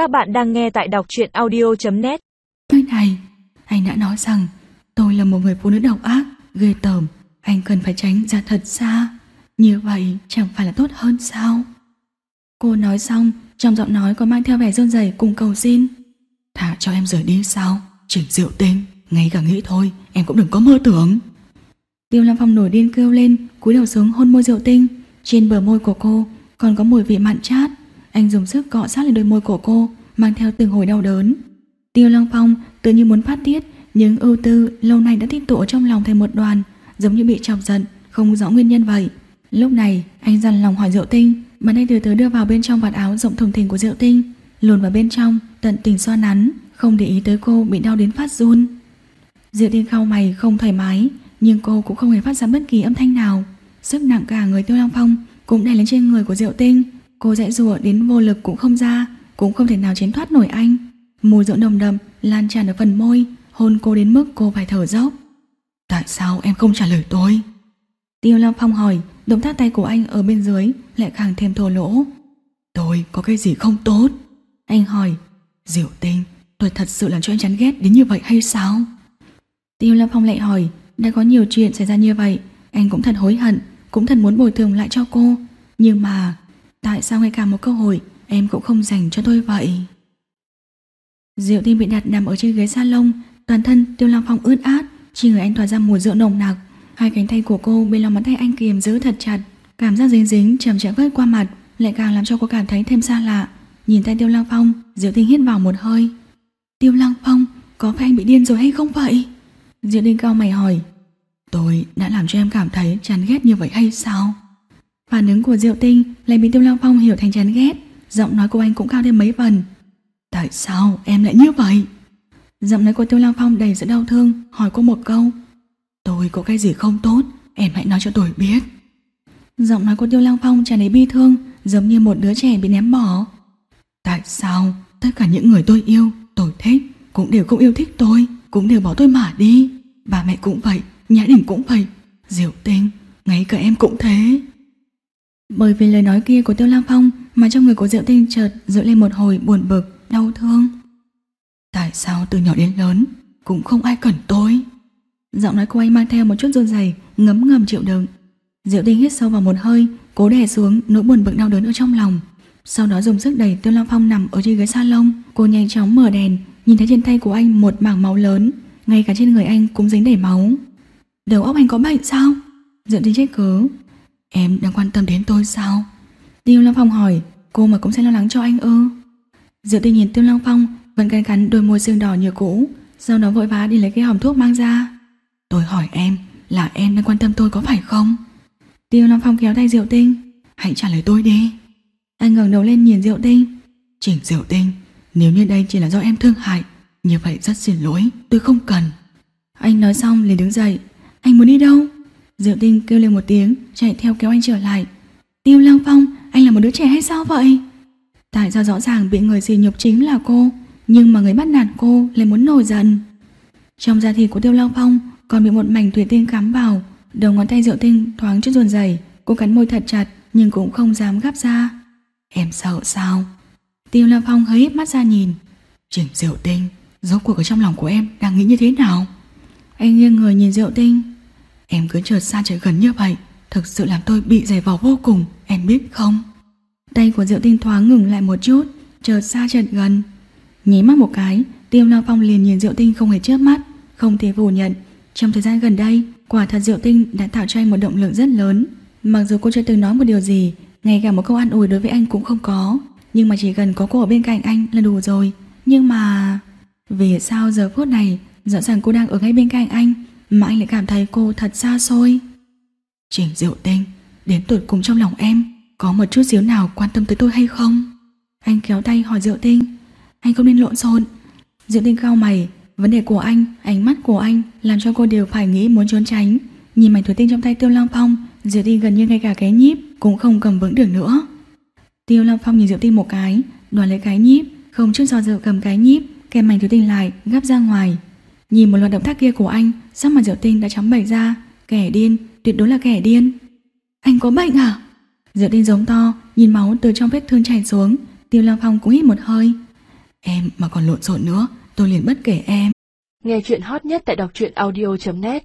Các bạn đang nghe tại đọc truyện audio.net Nơi này, anh đã nói rằng tôi là một người phụ nữ độc ác, ghê tởm, anh cần phải tránh ra thật xa. Như vậy chẳng phải là tốt hơn sao? Cô nói xong, trong giọng nói có mang theo vẻ run rẩy cùng cầu xin. Thả cho em rời đi sao? Chỉnh rượu tinh, ngay cả nghĩ thôi, em cũng đừng có mơ tưởng. Tiêu Lam Phong nổi điên kêu lên, cúi đầu xuống hôn môi rượu tinh. Trên bờ môi của cô còn có mùi vị mặn chát. Anh dùng sức cọ sát lên đôi môi của cô, mang theo từng hồi đau đớn. Tiêu long Phong tự như muốn phát tiết, nhưng ưu tư lâu nay đã tích tụ trong lòng thành một đoàn, giống như bị chọc giận, không rõ nguyên nhân vậy. Lúc này, anh dằn lòng hỏi Diệu Tinh, bàn tay từ từ đưa vào bên trong vạt áo rộng thùng thình của Diệu Tinh, luồn vào bên trong, tận tình xoa nắn, không để ý tới cô bị đau đến phát run. Diệu Tinh khao mày không thoải mái, nhưng cô cũng không hề phát ra bất kỳ âm thanh nào. Sức nặng cả người Tiêu long Phong cũng đè lên trên người của Diệu Tinh, cô dãy rùa đến vô lực cũng không ra, cũng không thể nào tránh thoát nổi anh. Mùi rượu nồng đậm lan tràn ở phần môi, hôn cô đến mức cô phải thở dốc. Tại sao em không trả lời tôi? Tiêu long Phong hỏi, động tác tay của anh ở bên dưới lại càng thêm thô lỗ. Tôi có cái gì không tốt? Anh hỏi, Diệu Tinh, tôi thật sự làm cho em chán ghét đến như vậy hay sao? Tiêu long Phong lại hỏi, đã có nhiều chuyện xảy ra như vậy, anh cũng thật hối hận, cũng thật muốn bồi thường lại cho cô. Nhưng mà, tại sao ngay cả một cơ hội em cũng không dành cho tôi vậy? Diệu Tinh bị đặt nằm ở trên ghế salon, toàn thân Tiêu Lang Phong ướt át, chỉ người anh tỏa ra mùi rượu nồng nặc. Hai cánh tay của cô bên lòng bàn tay anh kiềm giữ thật chặt, cảm giác dính dính chậm chậm vớt qua mặt, lại càng làm cho cô cảm thấy thêm xa lạ. Nhìn tay Tiêu Lang Phong, Diệu Tinh hít vào một hơi. Tiêu Lăng Phong, có phải anh bị điên rồi hay không vậy? Diệu Tinh cao mày hỏi. Tôi đã làm cho em cảm thấy chán ghét như vậy hay sao? Phản ứng của Diệu Tinh lại bị Tiêu Long Phong hiểu thành chán ghét, giọng nói của anh cũng cao thêm mấy phần. Tại sao em lại như vậy? Giọng nói của Tiêu Long Phong đầy sự đau thương, hỏi cô một câu. Tôi có cái gì không tốt, em hãy nói cho tôi biết. Giọng nói của Tiêu Long Phong tràn đầy bi thương, giống như một đứa trẻ bị ném bỏ. Tại sao tất cả những người tôi yêu, tôi thích, cũng đều không yêu thích tôi, cũng đều bỏ tôi mà đi. Bà mẹ cũng vậy, Nhã Đình cũng vậy, Diệu Tinh, ngay cả em cũng thế. Bởi vì lời nói kia của Tiêu lang Phong mà trong người của Diệu Tinh chợt dội lên một hồi buồn bực, đau thương. Tại sao từ nhỏ đến lớn cũng không ai cần tôi? Giọng nói của anh mang theo một chút run rẩy, ngấm ngầm chịu đựng. Diệu Tinh hít sâu vào một hơi, cố đè xuống nỗi buồn bực đau đớn ở trong lòng. Sau đó dùng sức đẩy Tiêu Lam Phong nằm ở trên ghế salon, cô nhanh chóng mở đèn, nhìn thấy trên tay của anh một mảng máu lớn, ngay cả trên người anh cũng dính đầy máu. Đầu óc anh có bệnh sao? Diệu Tinh chết cứ Em đang quan tâm đến tôi sao? Tiêu Long Phong hỏi, cô mà cũng sẽ lo lắng cho anh ư? Diệu Tinh nhìn Tiêu Long Phong vẫn cắn cắn đôi môi xương đỏ như cũ, sau đó vội vã đi lấy cái hòm thuốc mang ra. Tôi hỏi em, là em đang quan tâm tôi có phải không? Tiêu Long Phong kéo tay Diệu Tinh, hãy trả lời tôi đi. Anh ngẩng đầu lên nhìn Diệu Tinh. Chỉnh Diệu Tinh, nếu như đây chỉ là do em thương hại, như vậy rất xin lỗi, tôi không cần. Anh nói xong liền đứng dậy. Anh muốn đi đâu? Diệu Tinh kêu lên một tiếng, chạy theo kéo anh trở lại. Tiêu Lăng Phong, anh là một đứa trẻ hay sao vậy? Tại sao rõ ràng bị người xì nhục chính là cô, nhưng mà người bắt nạt cô lại muốn nổi giận. Trong da thịt của Tiêu Lăng Phong còn bị một mảnh thủy tinh cắm vào, đầu ngón tay Diệu Tinh thoáng chút ruồn rẩy, cô cắn môi thật chặt nhưng cũng không dám gắp ra. Em sợ sao? Tiêu Lăng Phong hơi híp mắt ra nhìn. Trình Diệu Tinh, rốt cuộc ở trong lòng của em đang nghĩ như thế nào? Anh nghiêng người nhìn Diệu Tinh. Em cứ trượt xa trời gần như vậy, thực sự làm tôi bị dày vò vô cùng, em biết không? Tay của Diệu Tinh thoáng ngừng lại một chút, Trượt xa trượt gần. Nhí mắt một cái, Tiêu Lao Phong liền nhìn Diệu Tinh không hề chớp mắt, không thể phủ nhận. Trong thời gian gần đây, quả thật Diệu Tinh đã tạo cho anh một động lượng rất lớn. Mặc dù cô chưa từng nói một điều gì, ngay cả một câu an ủi đối với anh cũng không có, nhưng mà chỉ cần có cô ở bên cạnh anh là đủ rồi. Nhưng mà... Vì sao giờ phút này Rõ ràng cô đang ở ngay bên cạnh anh mà anh lại cảm thấy cô thật xa xôi. Trình Diệu Tinh Đến tuổi cùng trong lòng em Có một chút xíu nào quan tâm tới tôi hay không? Anh kéo tay hỏi Diệu Tinh. Anh không nên lộn xộn. Diệu Tinh cao mày Vấn đề của anh, ánh mắt của anh Làm cho cô đều phải nghĩ muốn trốn tránh. Nhìn mảnh thủy tinh trong tay Tiêu Long Phong Diệu Tinh gần như ngay cả cái nhíp Cũng không cầm vững được nữa. Tiêu Long Phong nhìn Diệu Tinh một cái đoàn lấy cái nhíp Không chút do dự cầm cái nhíp Kèm mảnh thủy tinh lại gấp ra ngoài. Nhìn một loạt động tác kia của anh Sắc mặt Diệu Tinh đã chóng bẩy ra. Kẻ điên, tuyệt đối là kẻ điên. Anh có bệnh à? Diệu Tinh giống to Nhìn máu từ trong vết thương chảy xuống. Tiêu Lam Phong cũng hít một hơi. Em mà còn lộn xộn nữa, tôi liền bất kể em. Nghe chuyện hot nhất tại đọc truyện audio.net